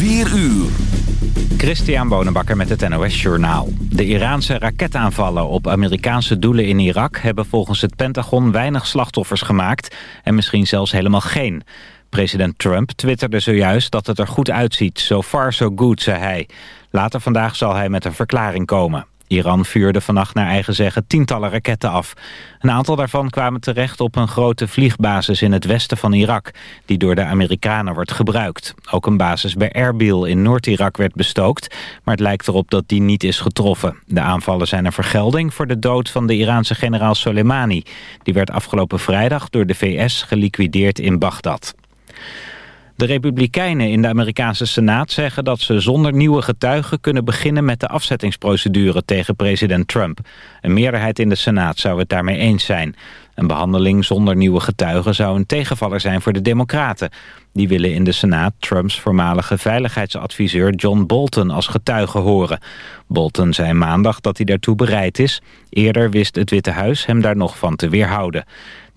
4 uur. Christian Bonenbakker met het NOS Journaal. De Iraanse raketaanvallen op Amerikaanse doelen in Irak... hebben volgens het Pentagon weinig slachtoffers gemaakt... en misschien zelfs helemaal geen. President Trump twitterde zojuist dat het er goed uitziet. So far so good, zei hij. Later vandaag zal hij met een verklaring komen. Iran vuurde vannacht naar eigen zeggen tientallen raketten af. Een aantal daarvan kwamen terecht op een grote vliegbasis in het westen van Irak... die door de Amerikanen wordt gebruikt. Ook een basis bij Erbil in Noord-Irak werd bestookt... maar het lijkt erop dat die niet is getroffen. De aanvallen zijn een vergelding voor de dood van de Iraanse generaal Soleimani. Die werd afgelopen vrijdag door de VS geliquideerd in Bagdad. De Republikeinen in de Amerikaanse Senaat zeggen dat ze zonder nieuwe getuigen kunnen beginnen met de afzettingsprocedure tegen president Trump. Een meerderheid in de Senaat zou het daarmee eens zijn. Een behandeling zonder nieuwe getuigen zou een tegenvaller zijn voor de Democraten. Die willen in de Senaat Trumps voormalige veiligheidsadviseur John Bolton als getuige horen. Bolton zei maandag dat hij daartoe bereid is. Eerder wist het Witte Huis hem daar nog van te weerhouden.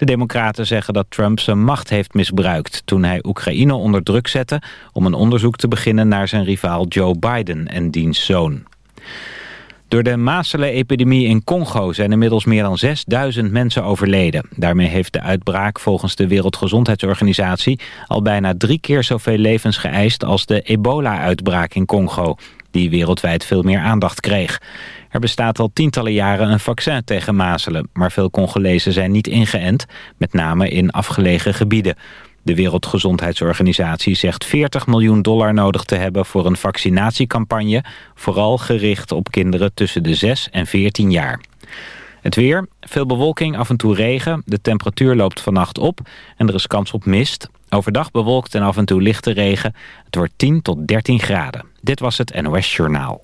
De Democraten zeggen dat Trump zijn macht heeft misbruikt... toen hij Oekraïne onder druk zette om een onderzoek te beginnen naar zijn rivaal Joe Biden en diens zoon. Door de mazelen-epidemie in Congo zijn inmiddels meer dan 6000 mensen overleden. Daarmee heeft de uitbraak volgens de Wereldgezondheidsorganisatie al bijna drie keer zoveel levens geëist als de ebola-uitbraak in Congo, die wereldwijd veel meer aandacht kreeg. Er bestaat al tientallen jaren een vaccin tegen mazelen, maar veel Congolezen zijn niet ingeënt, met name in afgelegen gebieden. De Wereldgezondheidsorganisatie zegt 40 miljoen dollar nodig te hebben voor een vaccinatiecampagne, vooral gericht op kinderen tussen de 6 en 14 jaar. Het weer, veel bewolking, af en toe regen. De temperatuur loopt vannacht op en er is kans op mist. Overdag bewolkt en af en toe lichte regen. Het wordt 10 tot 13 graden. Dit was het NOS Journaal.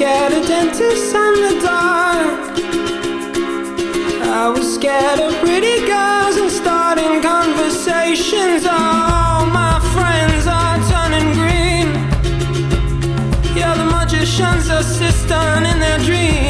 scared of dentists and the dark. I was scared of pretty girls and starting conversations. All my friends are turning green. You're the magician's assistant in their dreams.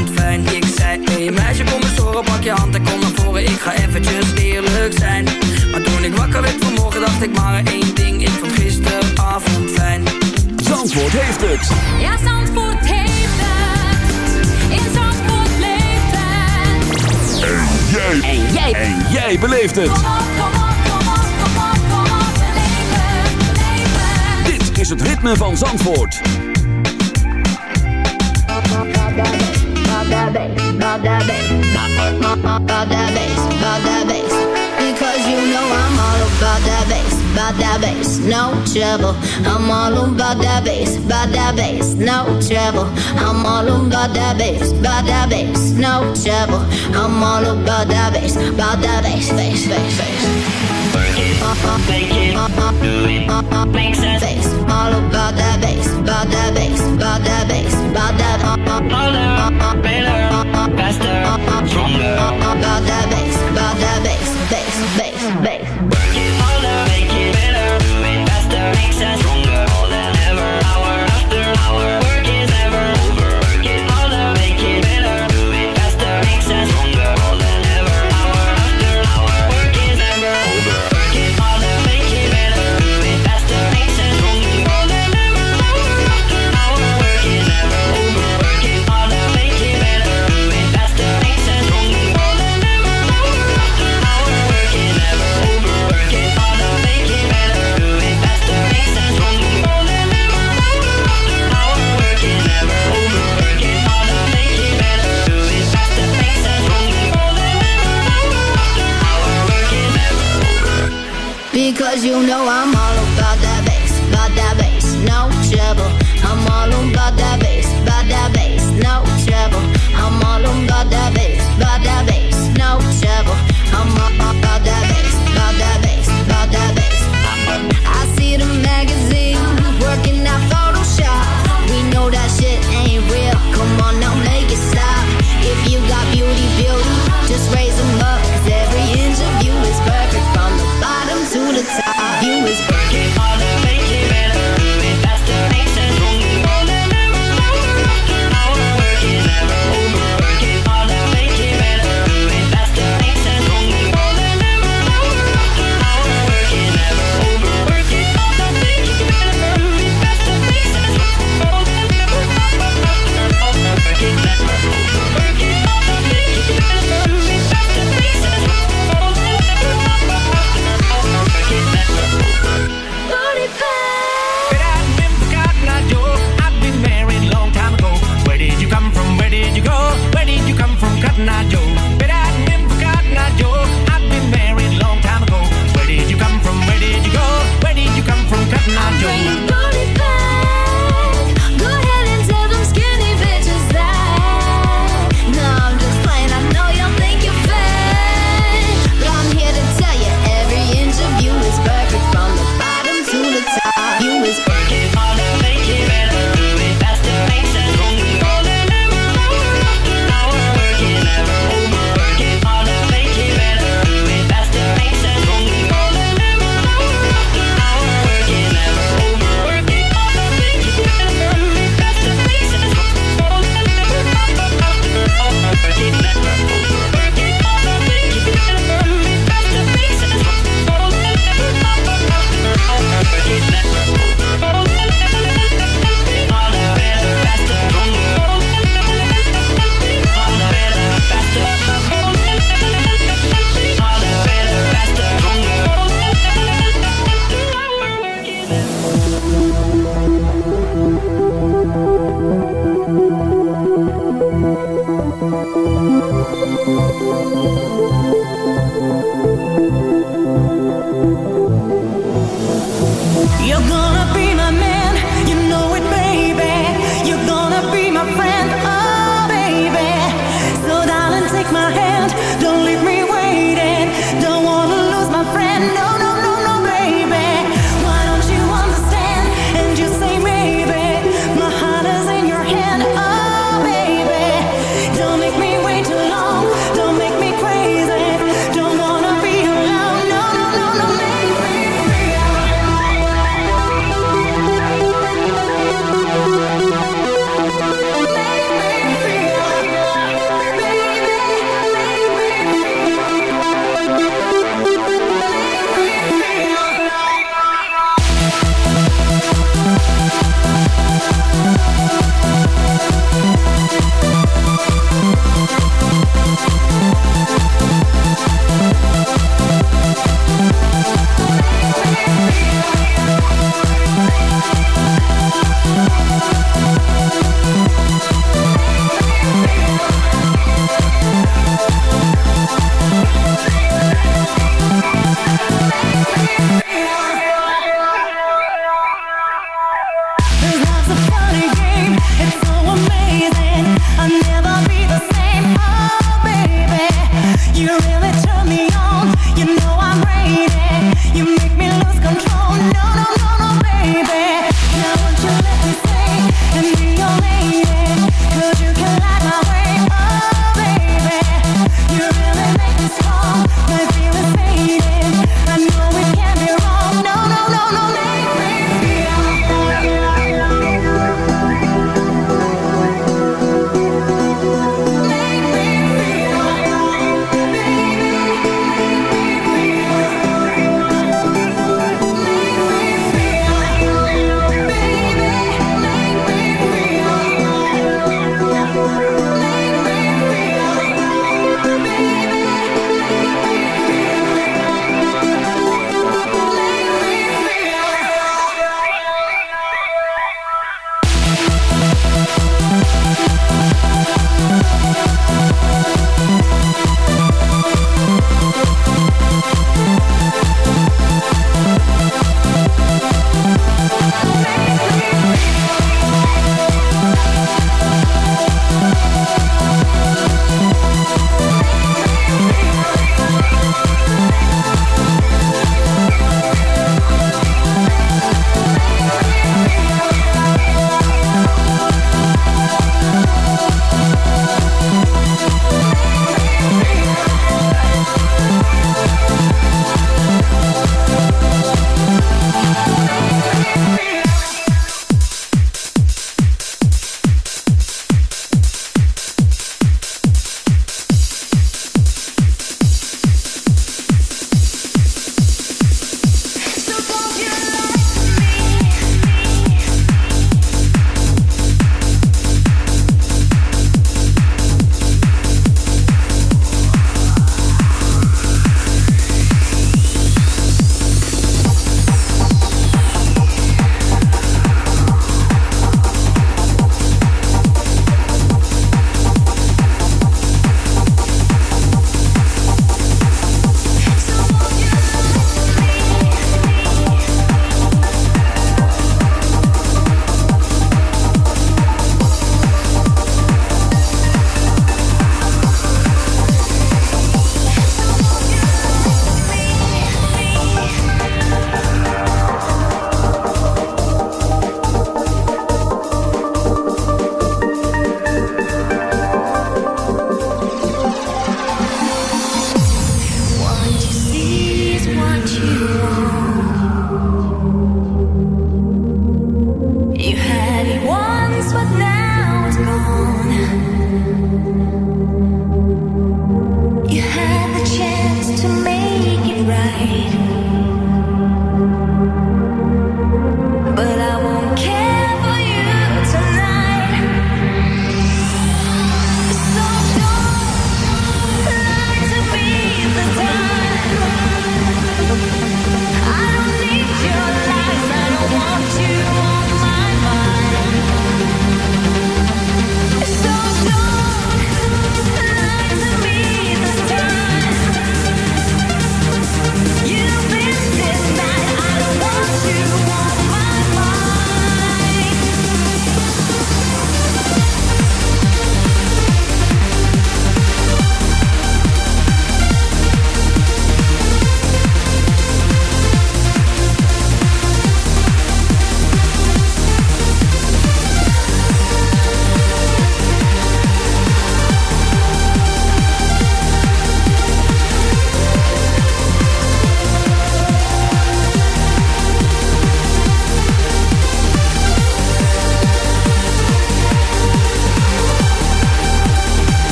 fijn. Ik zei, hey meisje, kom eens horen, pak je hand en kom naar voren. Ik ga eventjes eerlijk zijn. Maar toen ik wakker werd vanmorgen, dacht ik maar één ding. Ik vond gisteravond fijn. Zandvoort heeft het. Ja, Zandvoort heeft het. In Zandvoort leeft het. Jij. En jij. En jij beleeft het. Kom op, kom op, kom op, kom op, kom op. Het. Dit is het ritme van Zandvoort. Because you know I'm all about that bass, about that bass, no trouble. I'm all about that bass, about that bass, no trouble. I'm all about that bass, about that bass, no trouble. I'm all about that bass, about that bass, bass, bass, bass. Bass, all about that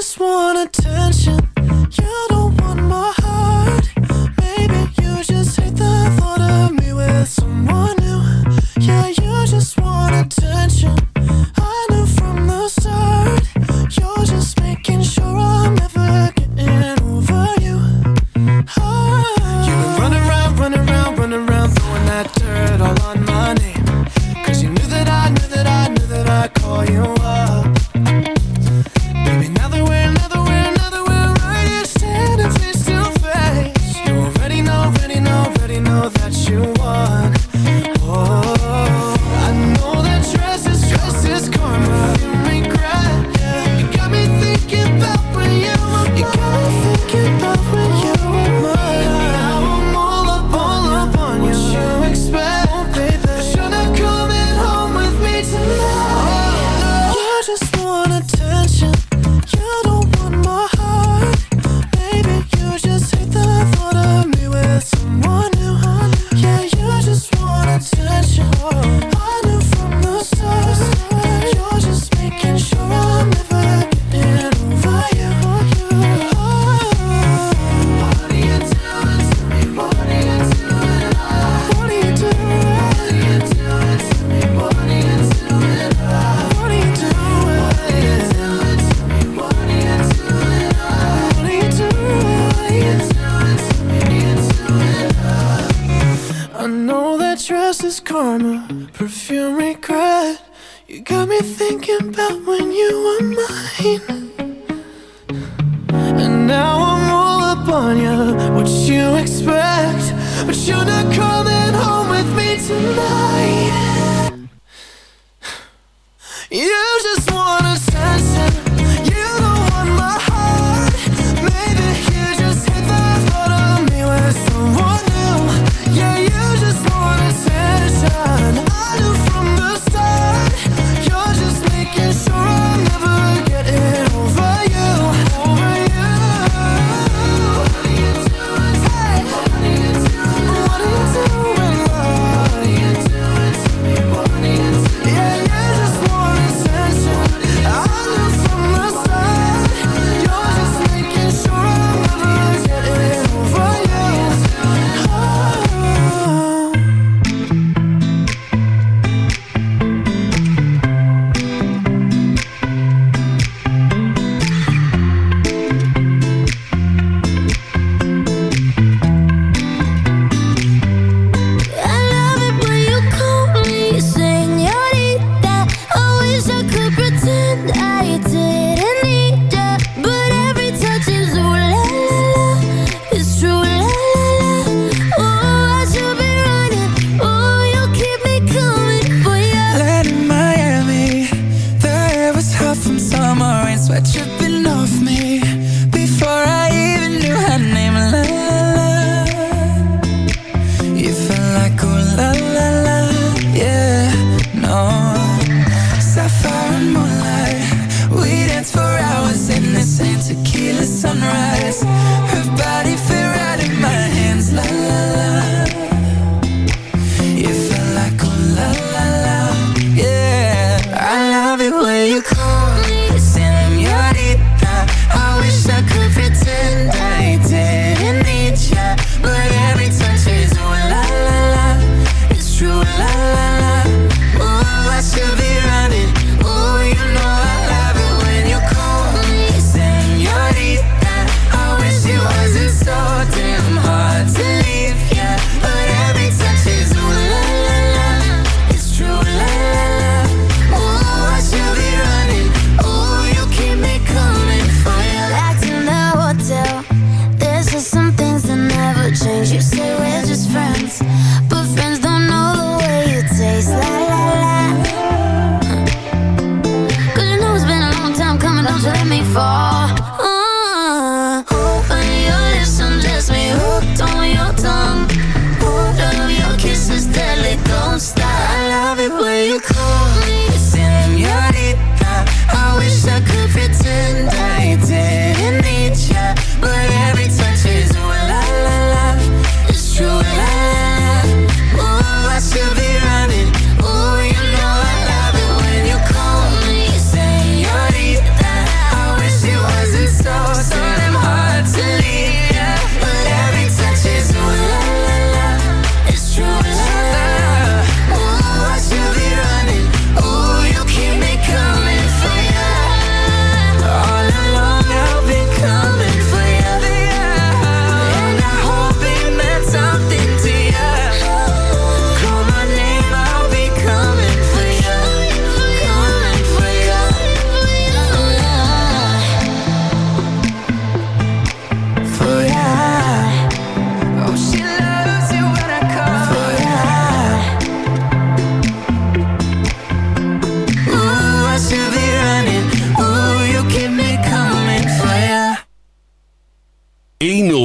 just wanna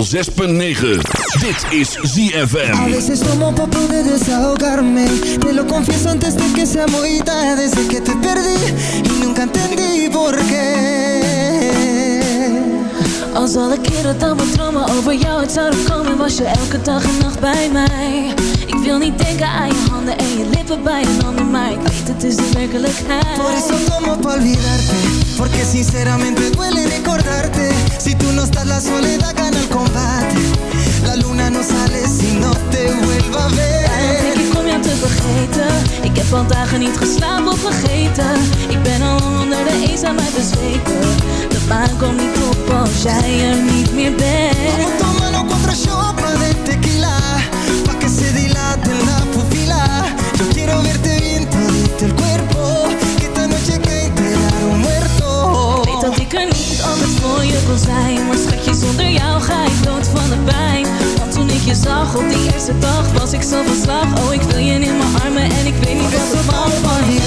Dit is A ZFM. veces tomo pa' poder desahogarme. Te lo confieso antes de que sea muy tarde. Desde que te perdí y nunca entendí por qué. Al zal ik keren dan mijn dromen over jou uit zouden komen Was je elke dag en nacht bij mij. Ik wil niet denken aan je handen en je lippen bij een ander Maar ik weet het is de werkelijkheid. Por eso tomo pa' olvidarte Porque sinceramente duele recordarte Si tú no estás la soledad gana el combate. La luna no sale si no te vuelva a ver. Ik om jou te vergeten. Ik heb al dagen niet geslapen of vergeten. Ik ben al onder de eenzaamheid bezweken. De maan komt niet op als jij er niet meer bent op die eerste dag Was ik zo van slag. Oh, ik wil je in mijn armen En ik weet niet wat ik van van je.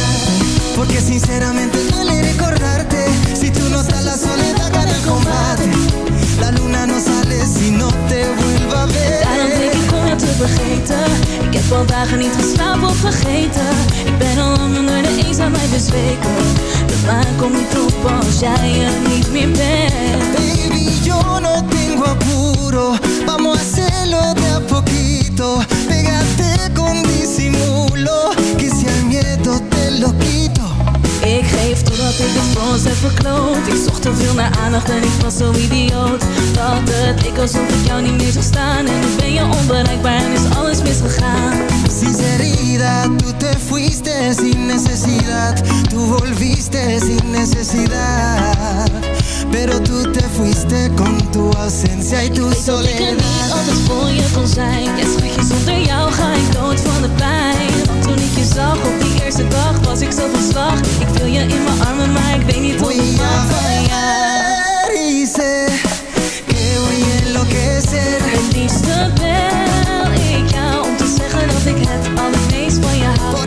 Porque sinceramente duele recordarte. Si tú no estás la soledad gana el combate. La luna no sale si no te vuelva a Daarom denk ver ik om jou te vergeten. Ik heb al dagen niet geslapen of vergeten. Ik ben al lang onder de eenzaamheid bezweken. De maan op als jij er niet meer bent Baby, yo no tengo apuro Vamos a hacerlo de a poquito. Pégate con disimulo Que si al miedo te lo quito Ik geef totdat ik het voor ons heb verkloot. Ik zocht te veel naar aandacht en ik was zo idioot. Dat het ik alsof ik jou niet meer zag staan. En nu ben je onbereikbaar en is alles misgegaan. Sinceridad, tú te fuiste sin necesidad. Tú volviste sin necesidad Pero tú te fuiste con tu ausencia y tu Ik weet dat ik er niet soledad. altijd voor je kon zijn. Ja schatje, zonder jou ga ik dood van de pijn. Want toen ik je zag op die eerste dag was ik zo van slag. Ik wil je in mijn armen, maar ik weet niet hoe ik a mag van jou. sé que voy a enloquecer. Het liefste bel ik jou om te zeggen dat ik het allermeest van je hou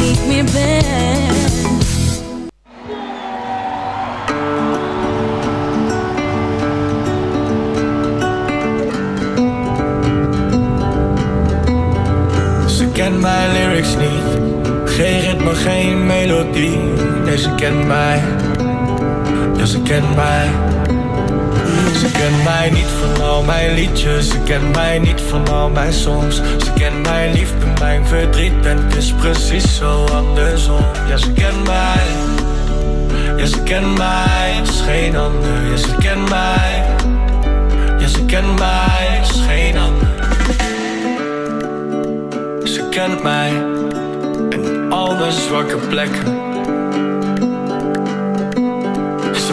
kent mij, ja ze kent mij. Ze kent mij niet van al mijn liedjes, ze kent mij niet van al mijn songs. Ze kent mijn liefde, mijn verdriet en het is precies zo andersom. Ja, ze kent mij, ja ze kent mij, het is geen ander. Ja, ze kent mij, ja ze kent mij, het is geen ander. Ze kent mij en al mijn zwakke plekken.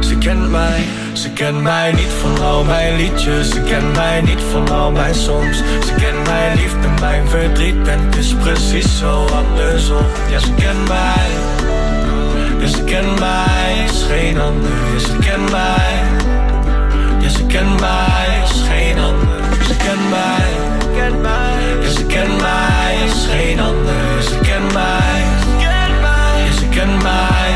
ze kent mij. Ze kent mij niet van al mijn liedjes. Ze kent mij niet van al mijn songs. Ze kent mijn liefde, mijn verdriet. En het is precies zo andersom. Ja, ze kent mij. Ja, ze kent mij, is geen ander. Ja, ze kent mij. Ja, ze kent mij, is geen ander. Ze kent mij. Ja, ze kent mij, is geen ander. Ze kent mij. Ja, ze kent mij,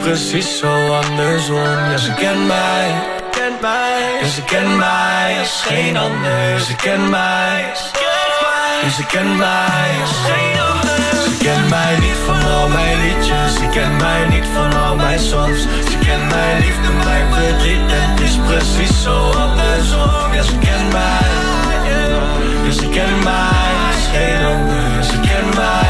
precies zo andersom. Ja, ze kent mij, kent mij. Ja, ze kent mij als geen ander. Ze kent mij, ja, ze kent mij als geen ander. Ze kent mij niet van al mijn liedjes, ze kent mij niet van al mijn songs. Ze kent mijn liefde, mijn verdriet en het is precies zo andersom. Ja, ze kent mij. Ja, ze kent mij als geen ander. Ze kent mij.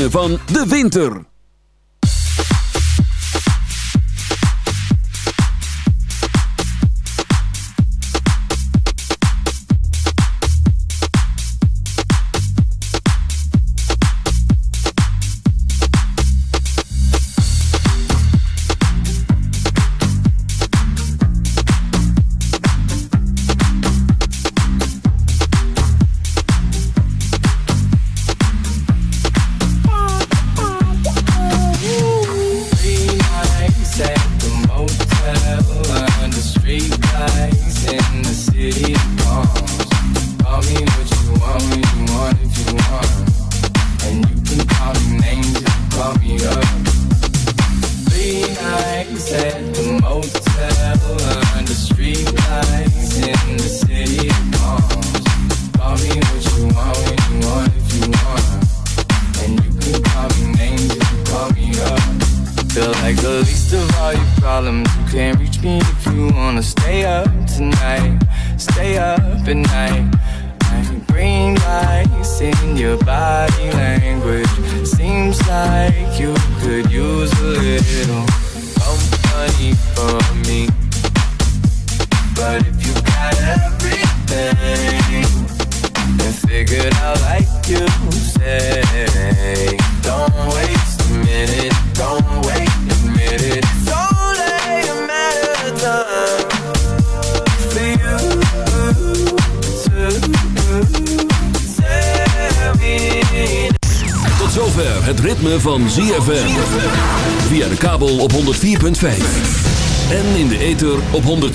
van de winter.